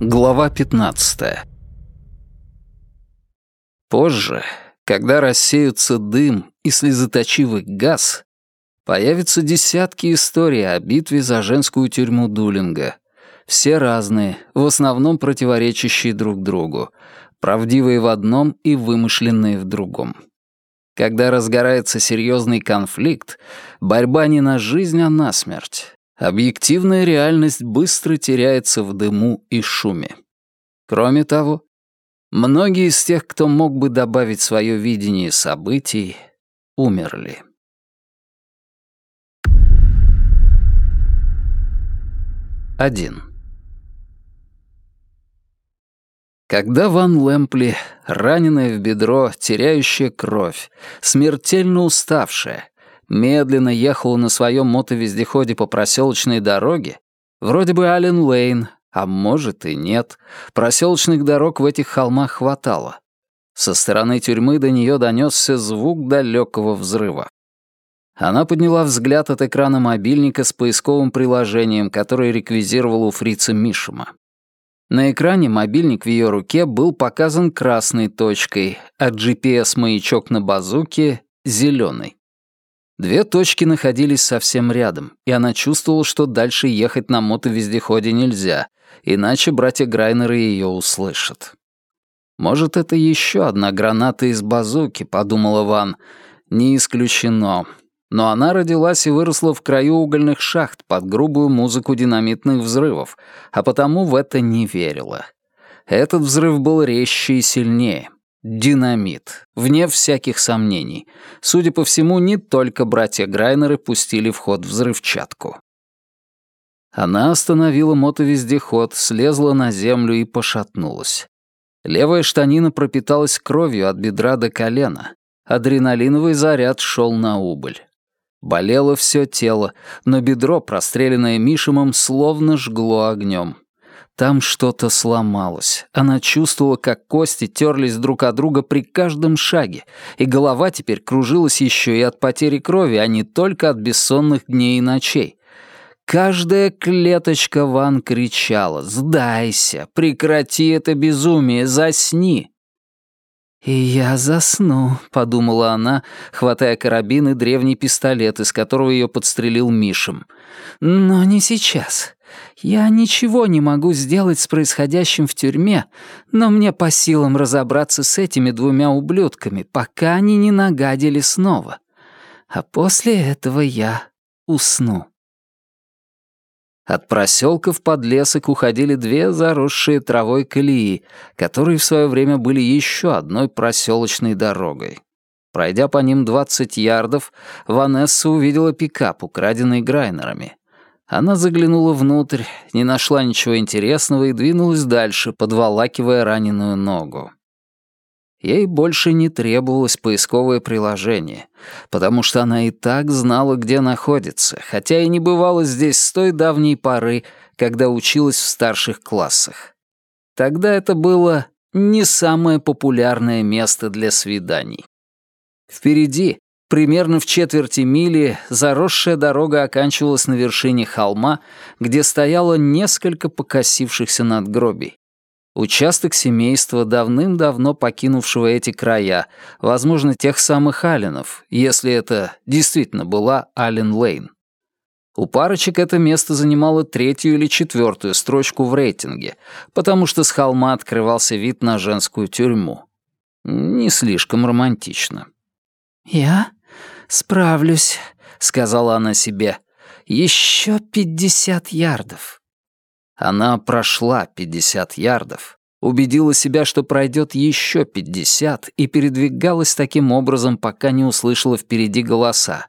Глава 15 Позже, когда рассеются дым и слезоточивый газ, появятся десятки историй о битве за женскую тюрьму Дулинга. Все разные, в основном противоречащие друг другу, правдивые в одном и вымышленные в другом. Когда разгорается серьезный конфликт, борьба не на жизнь, а на смерть. Объективная реальность быстро теряется в дыму и шуме. Кроме того, многие из тех, кто мог бы добавить свое видение событий, умерли. Один. Когда Ван Лэмпли, раненая в бедро, теряющая кровь, смертельно уставшая, медленно ехала на своем мотовездеходе по проселочной дороге, вроде бы Аллен Лейн, а может и нет, проселочных дорог в этих холмах хватало. Со стороны тюрьмы до нее донесся звук далекого взрыва. Она подняла взгляд от экрана мобильника с поисковым приложением, которое реквизировал у фрица Мишима. На экране мобильник в ее руке был показан красной точкой, а GPS-маячок на базуке — зеленый. Две точки находились совсем рядом, и она чувствовала, что дальше ехать на мотовездеходе нельзя, иначе братья Грайнеры ее услышат. «Может, это еще одна граната из базуки», — подумала Ван. «Не исключено. Но она родилась и выросла в краю угольных шахт под грубую музыку динамитных взрывов, а потому в это не верила. Этот взрыв был резче и сильнее. Динамит, вне всяких сомнений. Судя по всему, не только братья Грайнеры пустили в ход взрывчатку. Она остановила мотовездеход, слезла на землю и пошатнулась. Левая штанина пропиталась кровью от бедра до колена. Адреналиновый заряд шел на убыль. Болело все тело, но бедро, простреленное Мишемом, словно жгло огнем. Там что-то сломалось. Она чувствовала, как кости терлись друг от друга при каждом шаге, и голова теперь кружилась еще и от потери крови, а не только от бессонных дней и ночей. Каждая клеточка Ван кричала «Сдайся! Прекрати это безумие! Засни!» «И я засну», — подумала она, хватая карабин и древний пистолет, из которого ее подстрелил Мишем. «Но не сейчас. Я ничего не могу сделать с происходящим в тюрьме, но мне по силам разобраться с этими двумя ублюдками, пока они не нагадили снова. А после этого я усну». От проселка в подлесок уходили две заросшие травой колеи, которые в свое время были еще одной проселочной дорогой. Пройдя по ним 20 ярдов, Ванесса увидела пикап, украденный Грайнерами. Она заглянула внутрь, не нашла ничего интересного и двинулась дальше, подволакивая раненую ногу. Ей больше не требовалось поисковое приложение, потому что она и так знала, где находится, хотя и не бывала здесь с той давней поры, когда училась в старших классах. Тогда это было не самое популярное место для свиданий. Впереди, примерно в четверти мили, заросшая дорога оканчивалась на вершине холма, где стояло несколько покосившихся надгробий. Участок семейства, давным-давно покинувшего эти края, возможно, тех самых Алленов, если это действительно была Аллен Лейн. У парочек это место занимало третью или четвертую строчку в рейтинге, потому что с холма открывался вид на женскую тюрьму. Не слишком романтично. «Я справлюсь», — сказала она себе. «Еще пятьдесят ярдов». Она прошла 50 ярдов, убедила себя, что пройдет еще 50 и передвигалась таким образом, пока не услышала впереди голоса.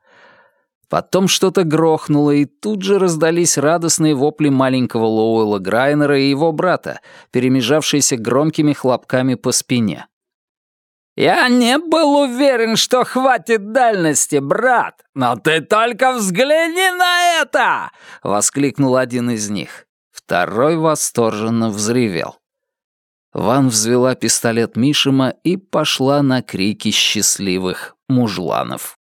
Потом что-то грохнуло, и тут же раздались радостные вопли маленького Лоуэлла Грайнера и его брата, перемежавшиеся громкими хлопками по спине. «Я не был уверен, что хватит дальности, брат, но ты только взгляни на это!» — воскликнул один из них. Второй восторженно взревел. Ван взвела пистолет Мишима и пошла на крики счастливых мужланов.